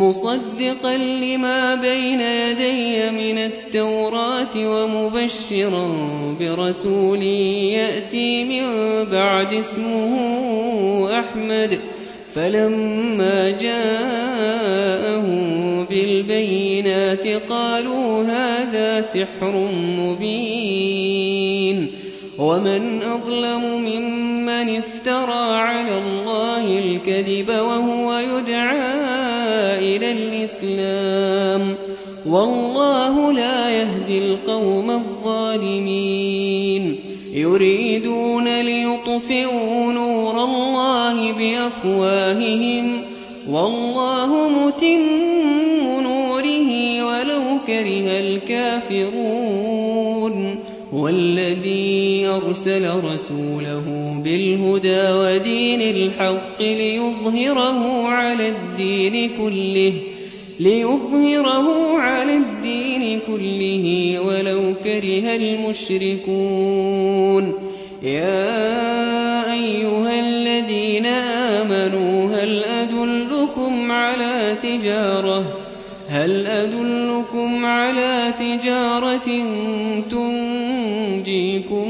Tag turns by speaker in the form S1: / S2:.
S1: مصدقا لما بين يدي من التوراة ومبشرا برسول يأتي من بعد اسمه أحمد. فلما جاءهم بالبينات قالوا هذا سحر مبين. ومن أظلم ممن افترى على الله الكذب وهو يدعى الإسلام. والله لا يهدي القوم الظالمين. يريدون ليطفئوا نور الله بأفواههم. والله متم نوره ولو كره الكافرون. والذي أرسل رسوله بالهدى ودين الحق ليظهره على الدين كله ليظهره على الدين كله ولو كره المشركون. يا أيها الذين آمنوا هل أدلكم على تجارة؟ هل أدلكم على تجارة تنجيكم؟